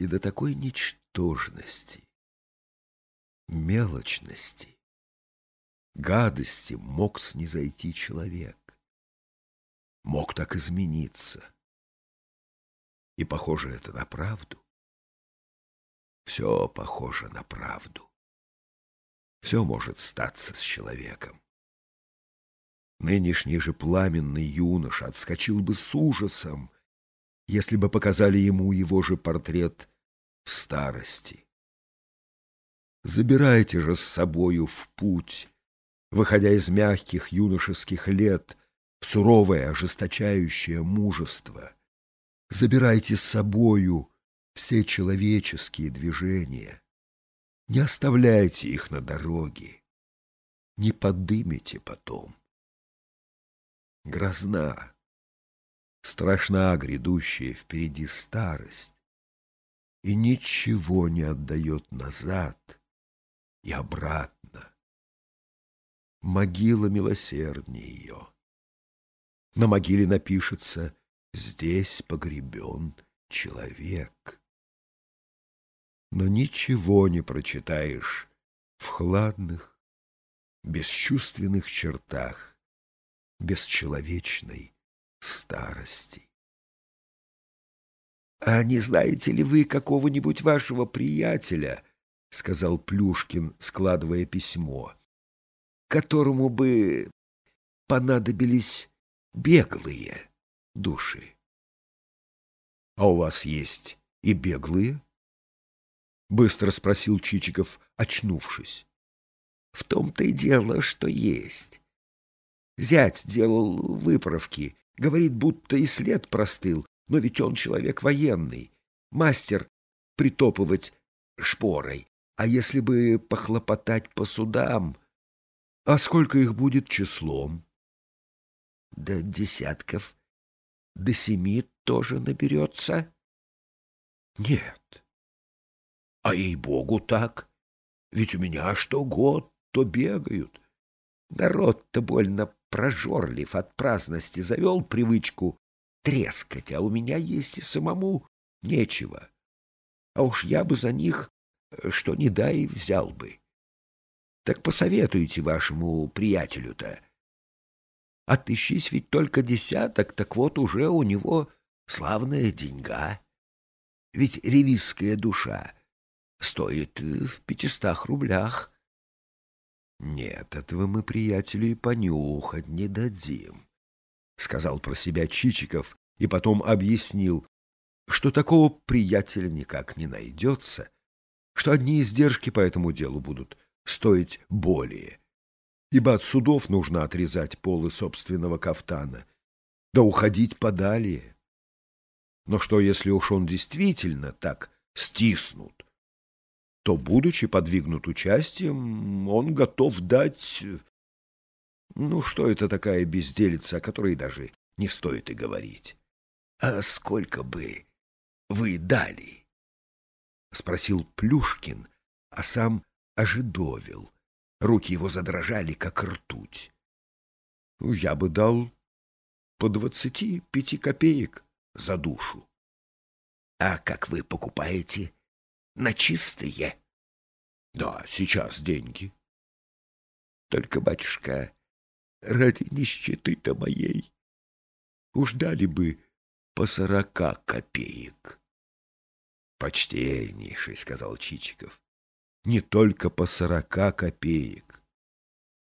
И до такой ничтожности, мелочности, гадости мог снизойти человек, мог так измениться. И похоже это на правду. Все похоже на правду. Все может статься с человеком. Нынешний же пламенный юноша отскочил бы с ужасом, если бы показали ему его же портрет старости. Забирайте же с собою в путь, выходя из мягких юношеских лет в суровое ожесточающее мужество. Забирайте с собою все человеческие движения. Не оставляйте их на дороге. Не подымите потом. Грозна, страшна грядущая впереди старость, и ничего не отдает назад и обратно. Могила милосерднее ее. На могиле напишется «Здесь погребен человек». Но ничего не прочитаешь в хладных, бесчувственных чертах бесчеловечной старости. — А не знаете ли вы какого-нибудь вашего приятеля, — сказал Плюшкин, складывая письмо, — которому бы понадобились беглые души? — А у вас есть и беглые? — быстро спросил Чичиков, очнувшись. — В том-то и дело, что есть. Зять делал выправки, говорит, будто и след простыл, но ведь он человек военный, мастер притопывать шпорой. А если бы похлопотать по судам, а сколько их будет числом? Да десятков, до семи тоже наберется. Нет. А ей-богу так. Ведь у меня что год, то бегают. Народ-то больно прожорлив от праздности, завел привычку трескать, а у меня есть и самому нечего. А уж я бы за них, э, что не дай, взял бы. Так посоветуйте вашему приятелю-то. Отыщись ведь только десяток, так вот уже у него славная деньга. Ведь ревизская душа стоит э, в пятистах рублях. Нет, этого мы, приятелю, и понюхать не дадим, — сказал про себя Чичиков и потом объяснил, что такого приятеля никак не найдется, что одни издержки по этому делу будут стоить более, ибо от судов нужно отрезать полы собственного кафтана, да уходить подалее. Но что, если уж он действительно так стиснут, то, будучи подвигнут участием, он готов дать... Ну, что это такая безделица, о которой даже не стоит и говорить? — А сколько бы вы дали? — спросил Плюшкин, а сам ожидовил. Руки его задрожали, как ртуть. — Я бы дал по двадцати пяти копеек за душу. — А как вы покупаете? — на чистые. Да, сейчас деньги. Только, батюшка, ради нищеты-то моей, уж дали бы по сорока копеек. Почтеннейший, — сказал Чичиков, — не только по сорока копеек.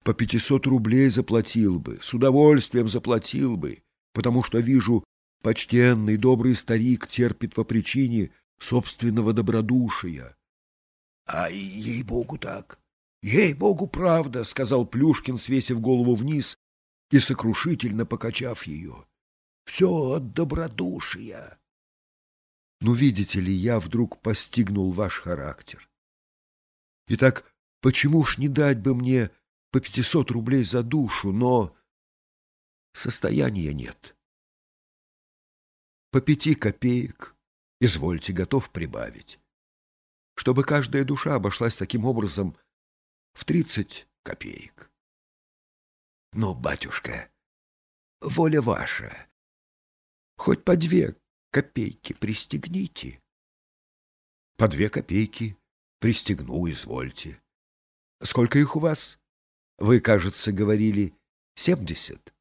По пятисот рублей заплатил бы, с удовольствием заплатил бы, потому что вижу, почтенный добрый старик терпит по причине, собственного добродушия. — А ей-богу так, ей-богу правда, — сказал Плюшкин, свесив голову вниз и сокрушительно покачав ее. — Все от добродушия. Ну, видите ли, я вдруг постигнул ваш характер. Итак, почему ж не дать бы мне по пятисот рублей за душу, но состояния нет? По пяти копеек Извольте, готов прибавить. Чтобы каждая душа обошлась таким образом в тридцать копеек. Но, батюшка, воля ваша. Хоть по две копейки пристегните. По две копейки. Пристегну, извольте. Сколько их у вас? Вы, кажется, говорили семьдесят.